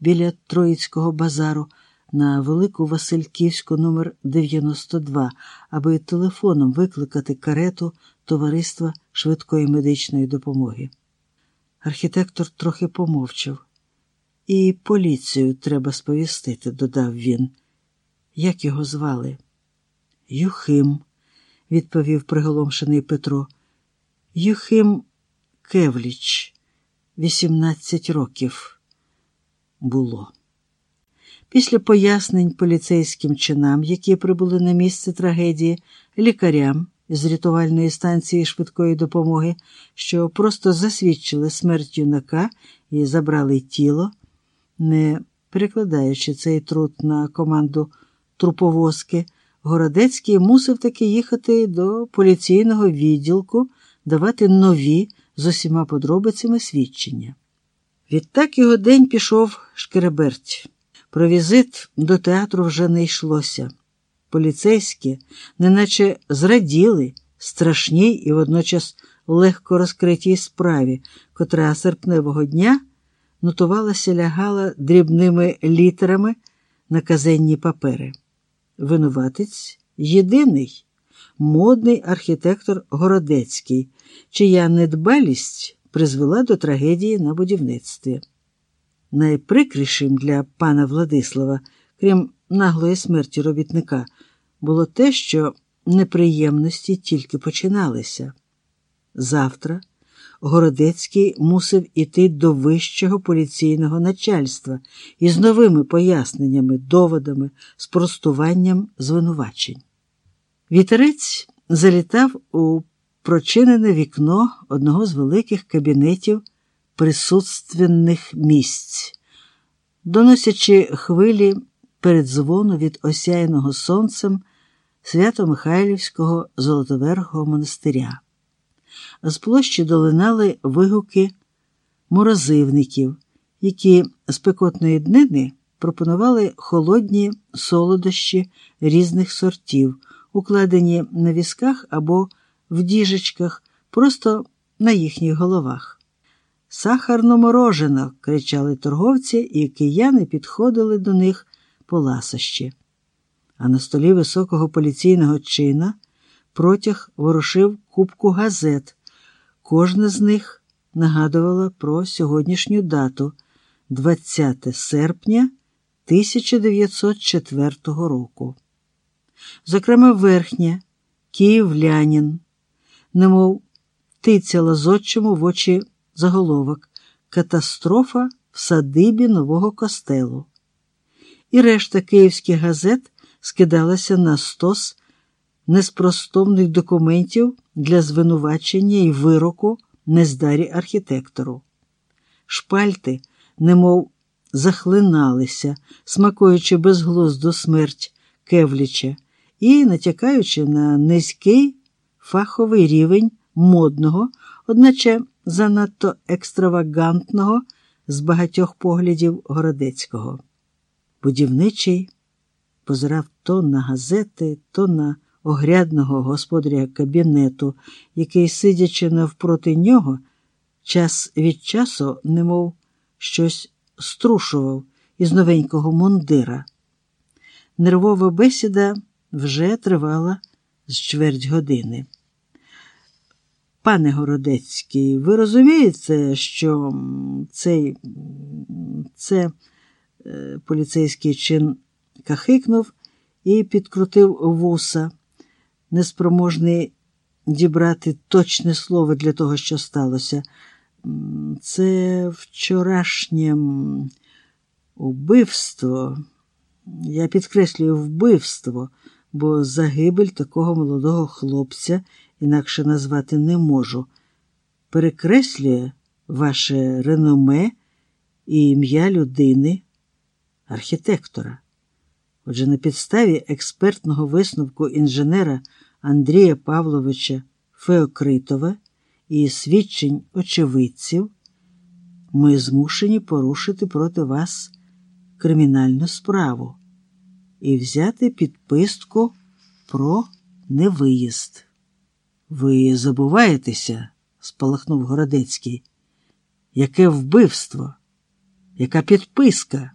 біля Троїцького базару на Велику Васильківську номер 92 аби телефоном викликати карету Товариства швидкої медичної допомоги. Архітектор трохи помовчав. І поліцію треба сповістити, додав він. Як його звали? Юхим, відповів приголомшений Петро. Юхим Кевліч, 18 років було. Після пояснень поліцейським чинам, які прибули на місце трагедії, лікарям з рятувальної станції швидкої допомоги, що просто засвідчили смерть юнака і забрали тіло, не перекладаючи цей труд на команду труповозки, Городецький мусив таки їхати до поліційного відділку, давати нові з усіма подробицями свідчення. Відтак його день пішов шкереберть. Про візит до театру вже не йшлося. Поліцейські, неначе зраділи страшній і водночас легко розкритій справі, котра серпневого дня нотувалася лягала дрібними літерами на казенні папери. Винуватець єдиний модний архітектор Городецький, чия недбалість призвела до трагедії на будівництві. Найприкрішим для пана Владислава, крім наглої смерті робітника, було те, що неприємності тільки починалися. Завтра Городецький мусив іти до вищого поліційного начальства із новими поясненнями, доводами, спростуванням звинувачень. Вітерець залітав у прочинене вікно одного з великих кабінетів присутственних місць, доносячи хвилі передзвону від осяяного сонцем Свято-Михайлівського Золотоверхого монастиря. З площі долинали вигуки морозивників, які з пекотної днини пропонували холодні солодощі різних сортів, укладені на візках або в діжечках, просто на їхніх головах. Сахарно морожено, кричали торговці, і кияни підходили до них по ласощі. А на столі високого поліційного чина протяг ворушив кубку газет. Кожна з них нагадувала про сьогоднішню дату 20 серпня 1904 року. Зокрема, верхня Київлянін, немов тицяла зодчому в очі заголовок Катастрофа в садибі нового костелу. І решта київських газет скидалася на стос неспростовних документів для звинувачення і вироку нездарі архітектору. Шпальти, немов захлиналися, смакуючи безглузду смерть Кевліча і натякаючи на низький фаховий рівень модного, одначе занадто екстравагантного з багатьох поглядів Городецького. Будівничий позирав то на газети, то на огрядного господаря кабінету, який, сидячи навпроти нього, час від часу, немов щось струшував із новенького мундира. Нервова бесіда вже тривала з чверть години. Пане Городецький, ви розумієте, що цей це е, поліцейський чин кахикнув і підкрутив вуса, неспроможний дібрати точне слово для того, що сталося. Це вчорашнє убивство. Я підкреслюю вбивство, бо загибель такого молодого хлопця інакше назвати не можу. Перекреслює ваше реноме і ім'я людини, архітектора. Отже, на підставі експертного висновку інженера Андрія Павловича Феокритова і свідчень очевидців, ми змушені порушити проти вас кримінальну справу і взяти підписку про невиїзд. Ви забуваєтеся, спалахнув Городецький. Яке вбивство? Яка підписка?